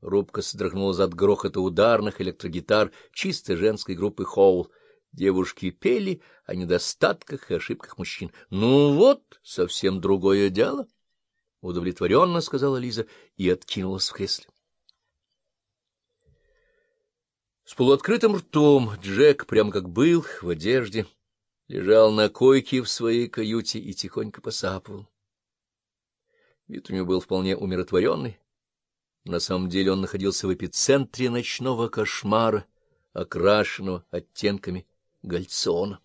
Рубка содрогнулась от грохота ударных электрогитар чисто женской группы «Хоул». Девушки пели о недостатках и ошибках мужчин. — Ну вот, совсем другое дело, — удовлетворенно сказала Лиза и откинулась в кресле. С полуоткрытым ртом Джек, прямо как был, в одежде, лежал на койке в своей каюте и тихонько посапывал. Вид у него был вполне умиротворенный. На самом деле он находился в эпицентре ночного кошмара, окрашенного оттенками гальцона.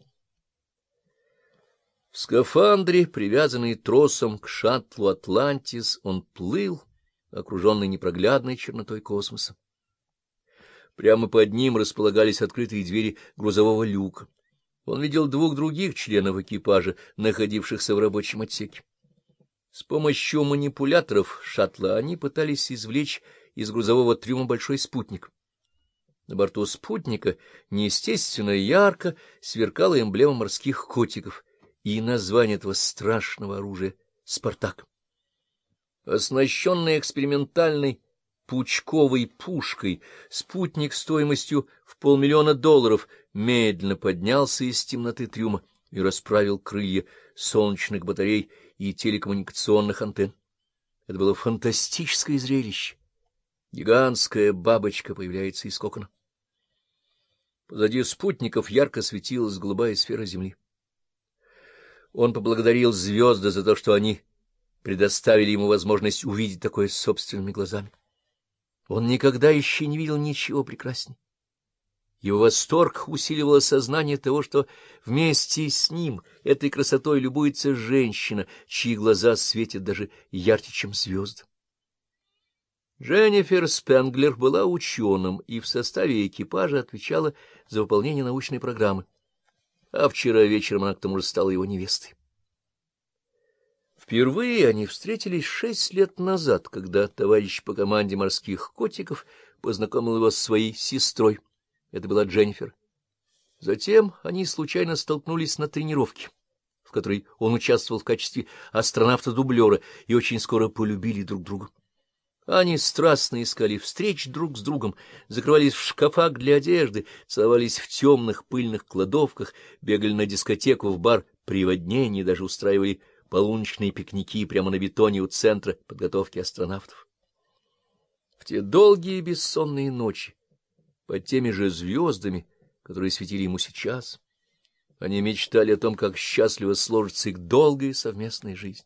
В скафандре, привязанный тросом к шаттлу «Атлантис», он плыл, окруженный непроглядной чернотой космоса. Прямо под ним располагались открытые двери грузового люка. Он видел двух других членов экипажа, находившихся в рабочем отсеке. С помощью манипуляторов шаттла они пытались извлечь из грузового трюма большой спутник. На борту спутника неестественно ярко сверкала эмблема морских котиков и название этого страшного оружия — «Спартак». Оснащенный экспериментальной пучковой пушкой, спутник стоимостью в полмиллиона долларов медленно поднялся из темноты трюма и расправил крылья солнечных батарей и телекоммуникационных антенн. Это было фантастическое зрелище. Гигантская бабочка появляется из кокона. Позади спутников ярко светилась голубая сфера Земли. Он поблагодарил звезды за то, что они предоставили ему возможность увидеть такое собственными глазами. Он никогда еще не видел ничего прекрасней. Его восторг усиливало сознание того, что вместе с ним этой красотой любуется женщина, чьи глаза светят даже ярче, чем звезды. Дженнифер Спенглер была ученым и в составе экипажа отвечала за выполнение научной программы. А вчера вечером она к тому же стала его невестой. Впервые они встретились шесть лет назад, когда товарищ по команде морских котиков познакомил его с своей сестрой. Это была Дженнифер. Затем они случайно столкнулись на тренировке, в которой он участвовал в качестве астронавта-дублера, и очень скоро полюбили друг друга. Они страстно искали встреч друг с другом, закрывались в шкафах для одежды, целовались в темных пыльных кладовках, бегали на дискотеку, в бар приводнений, даже устраивали полуночные пикники прямо на бетоне у центра подготовки астронавтов. В те долгие бессонные ночи под теми же звездами, которые светили ему сейчас. Они мечтали о том, как счастливо сложится их долгая совместная жизнь.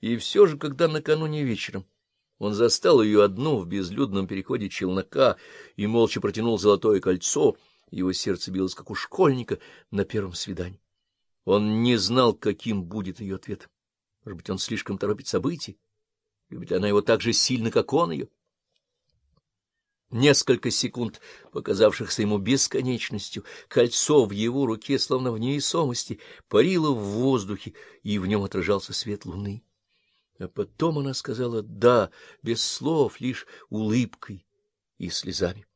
И все же, когда накануне вечером он застал ее одну в безлюдном переходе челнока и молча протянул золотое кольцо, его сердце билось, как у школьника на первом свидании. Он не знал, каким будет ее ответ. Может быть, он слишком торопит события? Любит она его так же сильно, как он ее? Несколько секунд, показавшихся ему бесконечностью, кольцо в его руке, словно в невесомости, парило в воздухе, и в нем отражался свет луны. А потом она сказала «да», без слов, лишь улыбкой и слезами.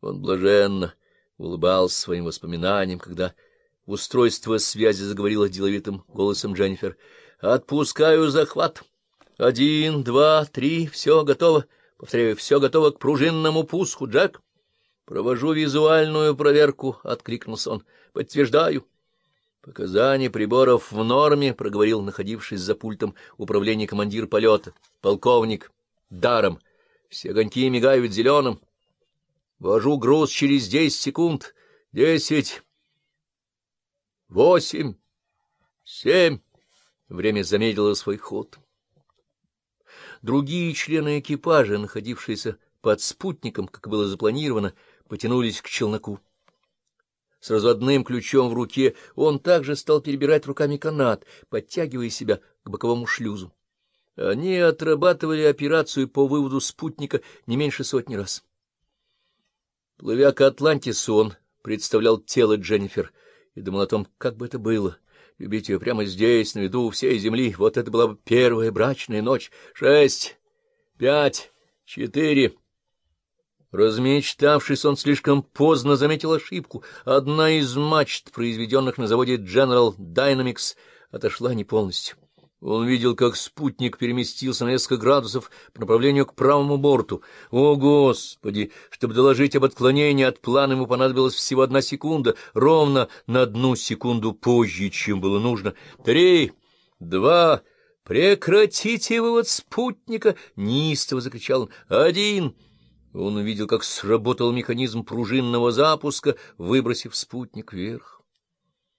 Он блаженно улыбался своим воспоминаниям, когда устройство связи заговорило деловитым голосом Дженнифер. «Отпускаю захват. Один, два, три, все готово». Повторяю, все готово к пружинному пуску, Джек. Провожу визуальную проверку, — откликнулся он. Подтверждаю. Показания приборов в норме, — проговорил, находившись за пультом управления командир полета. Полковник. Даром. Все огоньки мигают зеленым. Вожу груз через десять секунд. Десять. Восемь. Семь. Время замедлило свой ход. Другие члены экипажа, находившиеся под спутником, как было запланировано, потянулись к челноку. С разводным ключом в руке он также стал перебирать руками канат, подтягивая себя к боковому шлюзу. Они отрабатывали операцию по выводу спутника не меньше сотни раз. Плывя к Атлантису, он представлял тело Дженнифер и думал о том, как бы это было — любить ее прямо здесь, на виду всей земли. Вот это была бы первая брачная ночь. Шесть, пять, четыре. Размечтавшись, он слишком поздно заметил ошибку. Одна из мачт, произведенных на заводе General Dynamics, отошла не полностью. Он видел, как спутник переместился на несколько градусов по направлению к правому борту. О, Господи! Чтобы доложить об отклонении от плана, ему понадобилась всего одна секунда, ровно на одну секунду позже, чем было нужно. Три, два... «Прекратите вывод спутника!» — неистово закричал он. «Один!» Он увидел, как сработал механизм пружинного запуска, выбросив спутник вверх.